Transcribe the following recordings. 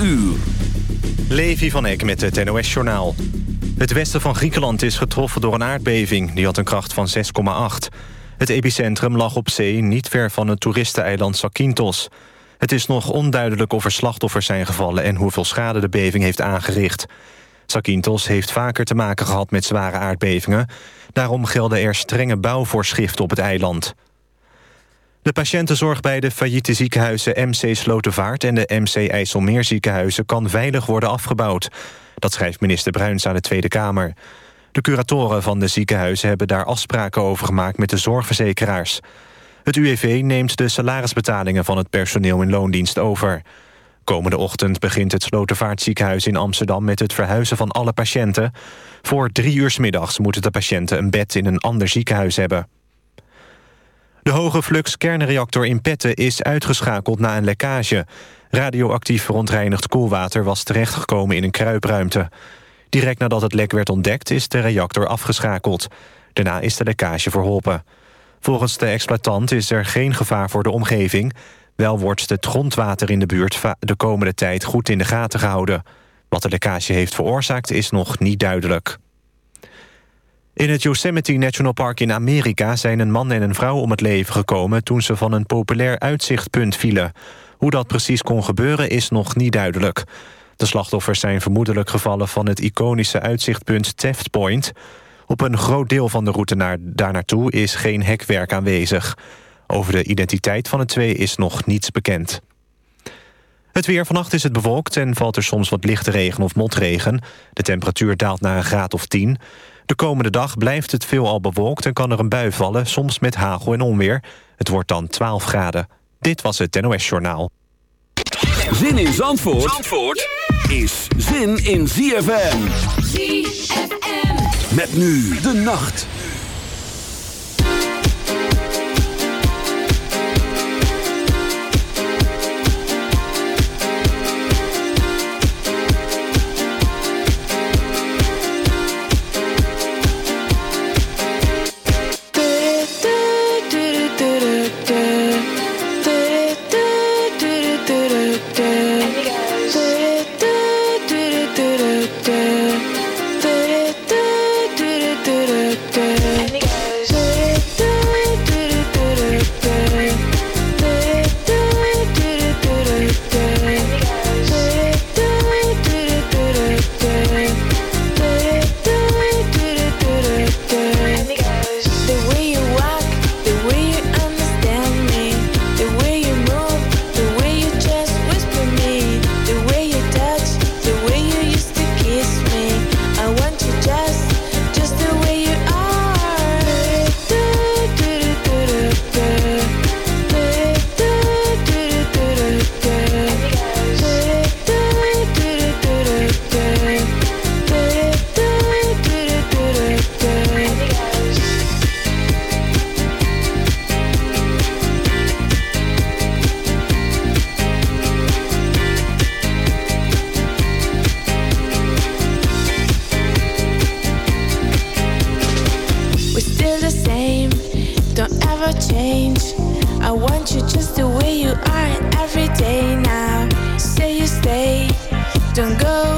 uur. Levi van Eck met het NOS-journaal. Het westen van Griekenland is getroffen door een aardbeving. Die had een kracht van 6,8. Het epicentrum lag op zee niet ver van het toeristeneiland Zakynthos. Het is nog onduidelijk of er slachtoffers zijn gevallen... en hoeveel schade de beving heeft aangericht. Zakynthos heeft vaker te maken gehad met zware aardbevingen. Daarom gelden er strenge bouwvoorschriften op het eiland. De patiëntenzorg bij de failliete ziekenhuizen MC Slotervaart... en de MC IJsselmeer ziekenhuizen kan veilig worden afgebouwd. Dat schrijft minister Bruins aan de Tweede Kamer. De curatoren van de ziekenhuizen hebben daar afspraken over gemaakt... met de zorgverzekeraars. Het UWV neemt de salarisbetalingen van het personeel in loondienst over. Komende ochtend begint het Slotervaartziekenhuis in Amsterdam... met het verhuizen van alle patiënten. Voor drie uur middags moeten de patiënten een bed in een ander ziekenhuis hebben. De hoge flux kernreactor in Petten is uitgeschakeld na een lekkage. Radioactief verontreinigd koelwater was terechtgekomen in een kruipruimte. Direct nadat het lek werd ontdekt is de reactor afgeschakeld. Daarna is de lekkage verholpen. Volgens de exploitant is er geen gevaar voor de omgeving. Wel wordt het grondwater in de buurt de komende tijd goed in de gaten gehouden. Wat de lekkage heeft veroorzaakt is nog niet duidelijk. In het Yosemite National Park in Amerika zijn een man en een vrouw om het leven gekomen... toen ze van een populair uitzichtpunt vielen. Hoe dat precies kon gebeuren is nog niet duidelijk. De slachtoffers zijn vermoedelijk gevallen van het iconische uitzichtpunt Taft Point. Op een groot deel van de route naar, daar naartoe is geen hekwerk aanwezig. Over de identiteit van de twee is nog niets bekend. Het weer vannacht is het bewolkt en valt er soms wat lichte regen of motregen. De temperatuur daalt naar een graad of 10. De komende dag blijft het veelal bewolkt en kan er een bui vallen... soms met hagel en onweer. Het wordt dan 12 graden. Dit was het NOS Journaal. Zin in Zandvoort, Zandvoort is zin in ZFM. ZFM. Met nu de nacht. Don't go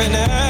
laughing at.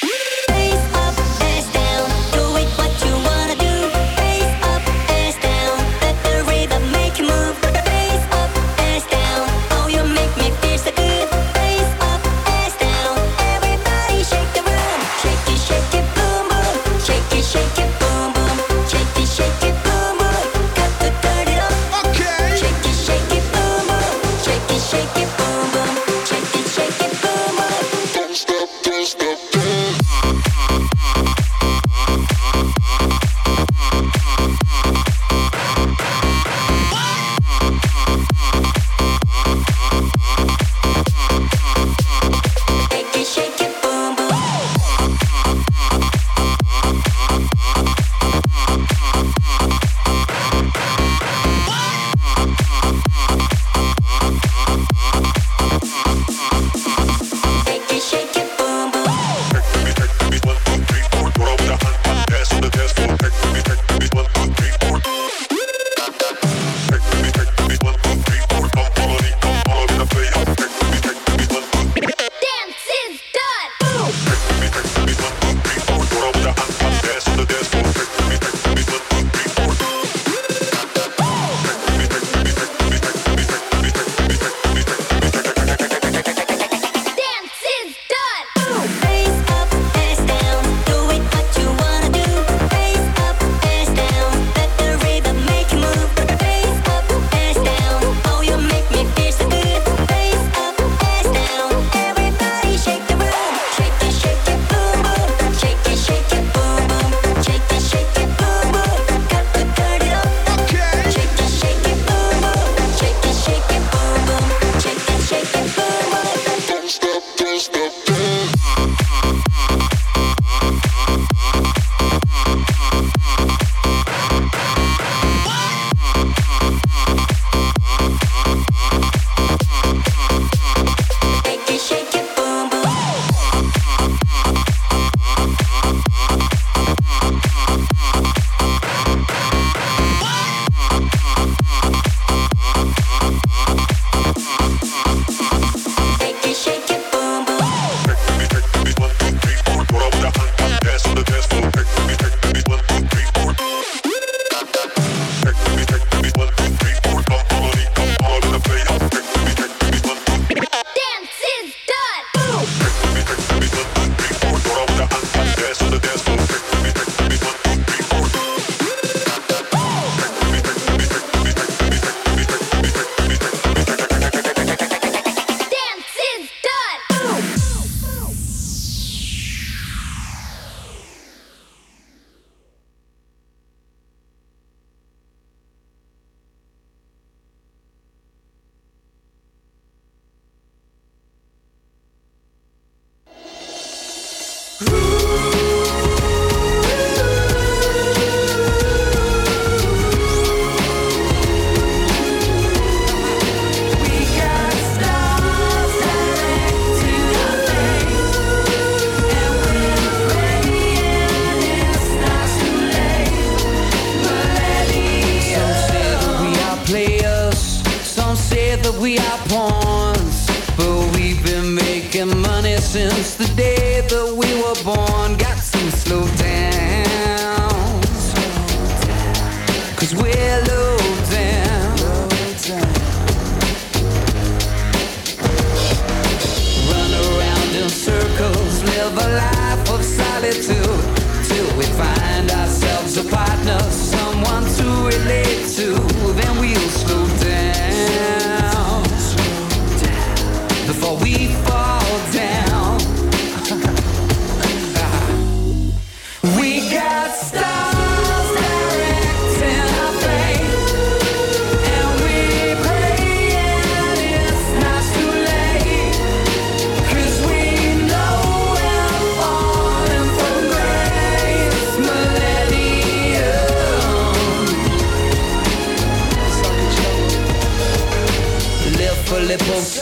since the day that we were born. Got